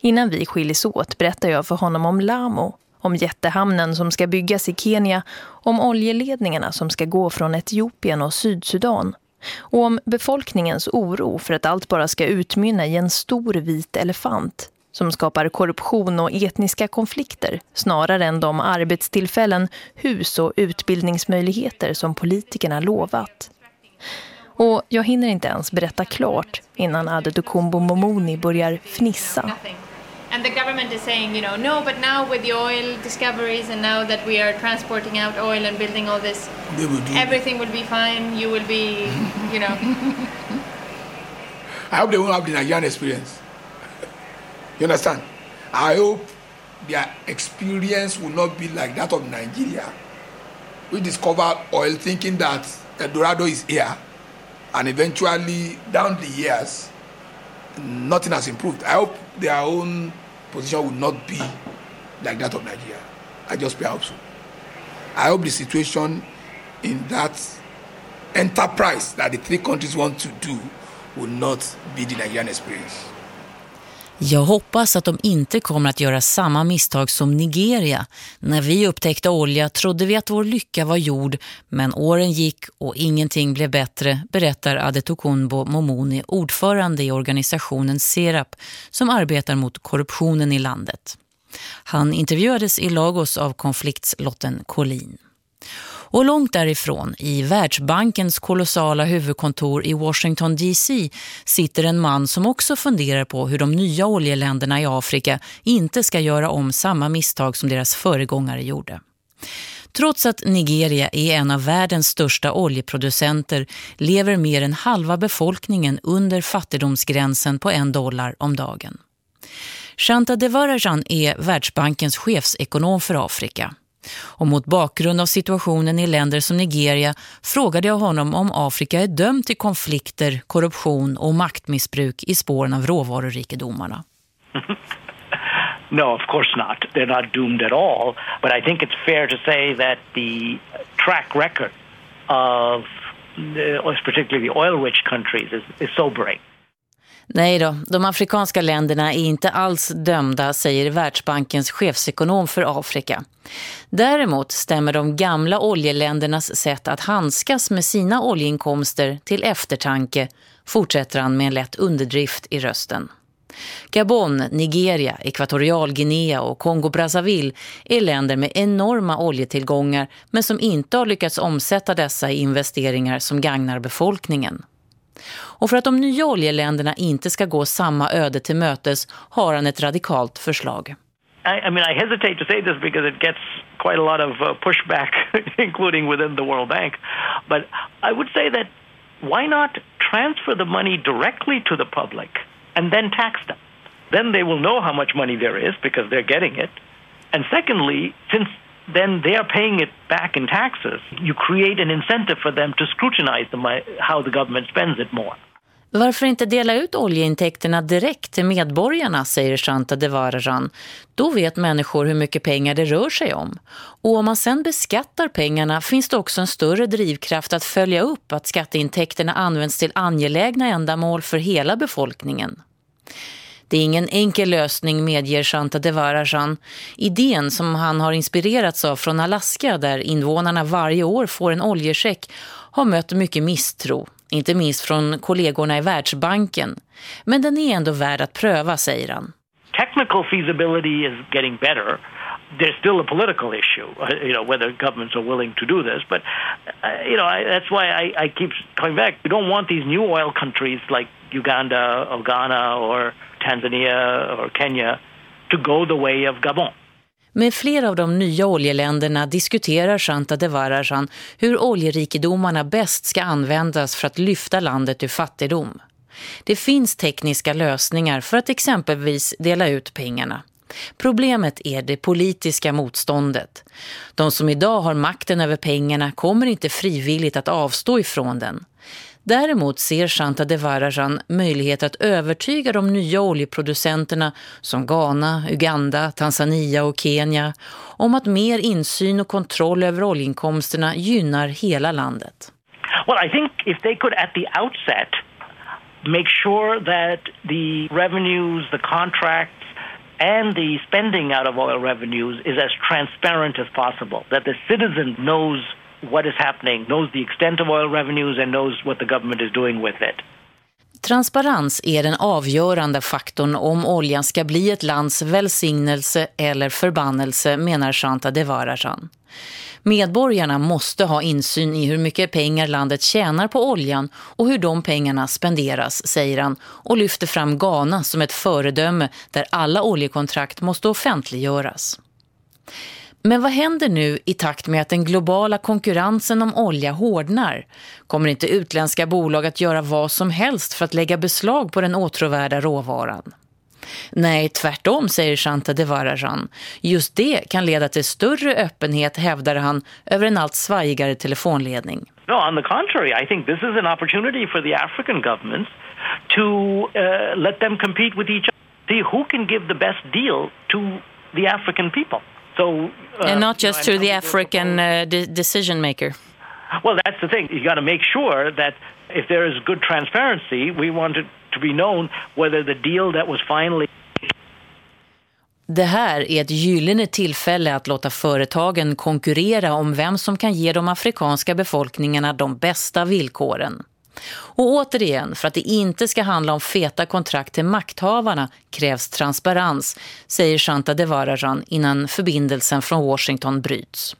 Innan vi skiljs åt berättar jag för honom om Lamo, om jättehamnen som ska byggas i Kenya, om oljeledningarna som ska gå från Etiopien och Sydsudan och om befolkningens oro för att allt bara ska utmynna i en stor vit elefant som skapar korruption och etniska konflikter snarare än de arbetstillfällen, hus och utbildningsmöjligheter som politikerna lovat. Och jag hinner inte ens berätta klart innan Adetukumbo Momoni börjar fnissa. And the government is saying, you know, no, but now with the oil discoveries and now that we are transporting out oil and building all this, will everything will be fine. You will be, you know. I hope they won't have the Nigerian experience. You understand? I hope their experience will not be like that of Nigeria. We discovered oil thinking that El Dorado is here, and eventually, down the years, nothing has improved. I hope their own position will not be like that of Nigeria. I just pray I hope so. I hope the situation in that enterprise that the three countries want to do will not be the Nigerian experience. Jag hoppas att de inte kommer att göra samma misstag som Nigeria. När vi upptäckte olja trodde vi att vår lycka var gjord, men åren gick och ingenting blev bättre, berättar Adetokunbo Momoni, ordförande i organisationen SERAP som arbetar mot korruptionen i landet. Han intervjuades i Lagos av konfliktslotten Colin. Och långt därifrån, i Världsbankens kolossala huvudkontor i Washington DC, sitter en man som också funderar på hur de nya oljeländerna i Afrika inte ska göra om samma misstag som deras föregångare gjorde. Trots att Nigeria är en av världens största oljeproducenter lever mer än halva befolkningen under fattigdomsgränsen på en dollar om dagen. Shanta Devarajan är Världsbankens chefsekonom för Afrika. Och mot bakgrund av situationen i länder som Nigeria frågade jag honom om Afrika är dömt till konflikter, korruption och maktmissbruk i spåren av råvarurikedomarna. No, of course not. They're not doomed at all. But I think it's fair to say that the track record of the, particularly the oil-rich countries is, is sobering. Nej då, de afrikanska länderna är inte alls dömda, säger Världsbankens chefsekonom för Afrika. Däremot stämmer de gamla oljeländernas sätt att handskas med sina oljeinkomster till eftertanke fortsätter han med en lätt underdrift i rösten. Gabon, Nigeria, Ekvatorialguinea och Kongo-Brazzaville är länder med enorma oljetillgångar men som inte har lyckats omsätta dessa i investeringar som gagnar befolkningen. Och för att de nya oljeländerna inte ska gå samma öde till mötes har han ett radikalt förslag. I, I mean, I hesitate to say this because it gets quite a lot of uh, pushback, including within the World Bank. But I would say that why not transfer the money directly to the public and then tax them? Then they will know how much money there is because they're getting it. And secondly, since then they're paying it back in taxes, you create an incentive for them to scrutinize the, how the government spends it more. Varför inte dela ut oljeintäkterna direkt till medborgarna, säger Shanta Devarajan. Då vet människor hur mycket pengar det rör sig om. Och om man sen beskattar pengarna finns det också en större drivkraft att följa upp att skatteintäkterna används till angelägna ändamål för hela befolkningen. Det är ingen enkel lösning, medger Shanta Devarajan. Idén som han har inspirerats av från Alaska där invånarna varje år får en oljecheck har mött mycket misstro inte minst från kollegorna i Världsbanken. Men den är ändå värd att pröva, säger han. Technical feasibility is getting better. There's still a political issue, uh, you know, whether governments are willing to do this. But, uh, you know, I, that's why I, I keep coming back. You don't want these new oil countries like Uganda or Ghana or Tanzania or Kenya to go the way of Gabon. Med flera av de nya oljeländerna diskuterar Shanta Devarajan hur oljerikedomarna bäst ska användas för att lyfta landet ur fattigdom. Det finns tekniska lösningar för att exempelvis dela ut pengarna. Problemet är det politiska motståndet. De som idag har makten över pengarna kommer inte frivilligt att avstå ifrån den. Däremot ser Shanta Devarajan möjlighet att övertyga de nya oljeproducenterna som Ghana, Uganda, Tanzania och Kenya om att mer insyn och kontroll över oljeinkomsterna gynnar hela landet. Well, I think if they could at the outset make sure that the revenues, the contracts and the spending out of oil revenues is as transparent as possible, that the citizen knows what is happening, knows the extent of oil revenues and knows what the government is doing with it. Transparens är den avgörande faktorn om oljan ska bli ett lands välsignelse eller förbannelse, menar Shanta Devarajan. Medborgarna måste ha insyn i hur mycket pengar landet tjänar på oljan och hur de pengarna spenderas, säger han och lyfter fram Ghana som ett föredöme där alla oljekontrakt måste offentliggöras. Men vad händer nu i takt med att den globala konkurrensen om olja hårdnar? Kommer inte utländska bolag att göra vad som helst för att lägga beslag på den åtråvärda råvaran? Nej, tvärtom, säger Shanta Devarajan. Just det kan leda till större öppenhet, hävdar han, över en allt svajigare telefonledning. No, on the contrary, I think this is an opportunity for the African governments to uh, let them compete with each other. See who can give the best deal to the African people. So, uh, and not just to the African uh, de decision maker. Well, that's the thing. You got to make sure that if there is good transparency, we want it to be known whether the deal that was finally det här är ett gyllene tillfälle att låta företagen konkurrera om vem som kan ge de afrikanska befolkningarna de bästa villkoren. Och återigen, för att det inte ska handla om feta kontrakt till makthavarna krävs transparens, säger Shanta Devarajan innan förbindelsen från Washington bryts.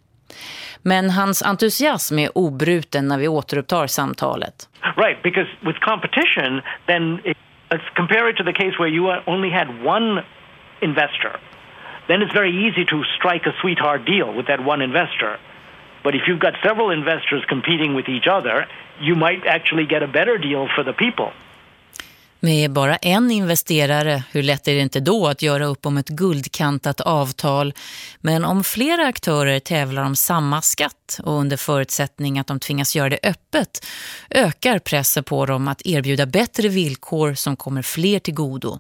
Men hans entusiasm är obruten när vi återupptar samtalet. Right, because with competition, then let's compare it to the case where you only had one investor. Then it's very easy to strike a sweetheart deal with that one investor. But if you've got several investors competing with each other, you might actually get a better deal for the people. Med bara en investerare, hur lätt är det inte då att göra upp om ett guldkantat avtal? Men om flera aktörer tävlar om samma skatt och under förutsättning att de tvingas göra det öppet ökar pressen på dem att erbjuda bättre villkor som kommer fler till godo.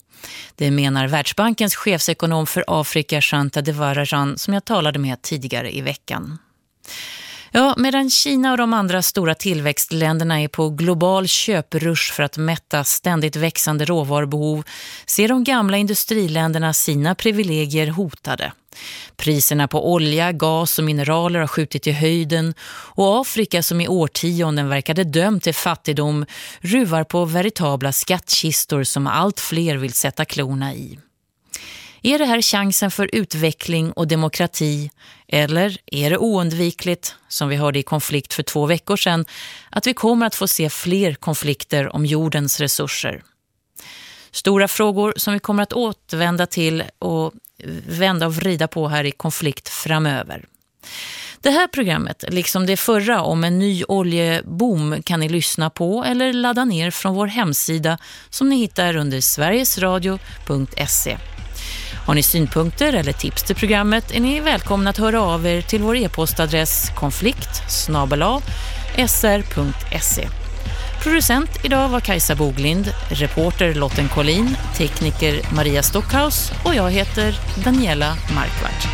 Det menar Världsbankens chefsekonom för Afrika Shanta Devarajan som jag talade med tidigare i veckan. Ja, medan Kina och de andra stora tillväxtländerna är på global köprush för att mätta ständigt växande råvarubehov ser de gamla industriländerna sina privilegier hotade. Priserna på olja, gas och mineraler har skjutit i höjden och Afrika som i årtionden verkade dömt till fattigdom ruvar på veritabla skattkistor som allt fler vill sätta klorna i. Är det här chansen för utveckling och demokrati eller är det oundvikligt, som vi hörde i konflikt för två veckor sedan, att vi kommer att få se fler konflikter om jordens resurser? Stora frågor som vi kommer att återvända till och vända och vrida på här i konflikt framöver. Det här programmet, liksom det förra om en ny oljeboom kan ni lyssna på eller ladda ner från vår hemsida som ni hittar under sverigesradio.se. Har ni synpunkter eller tips till programmet är ni välkomna att höra av er till vår e-postadress konflikt sr.se. Producent idag var Kajsa Boglind, reporter Lotten Collin, tekniker Maria Stockhaus och jag heter Daniela Markvart.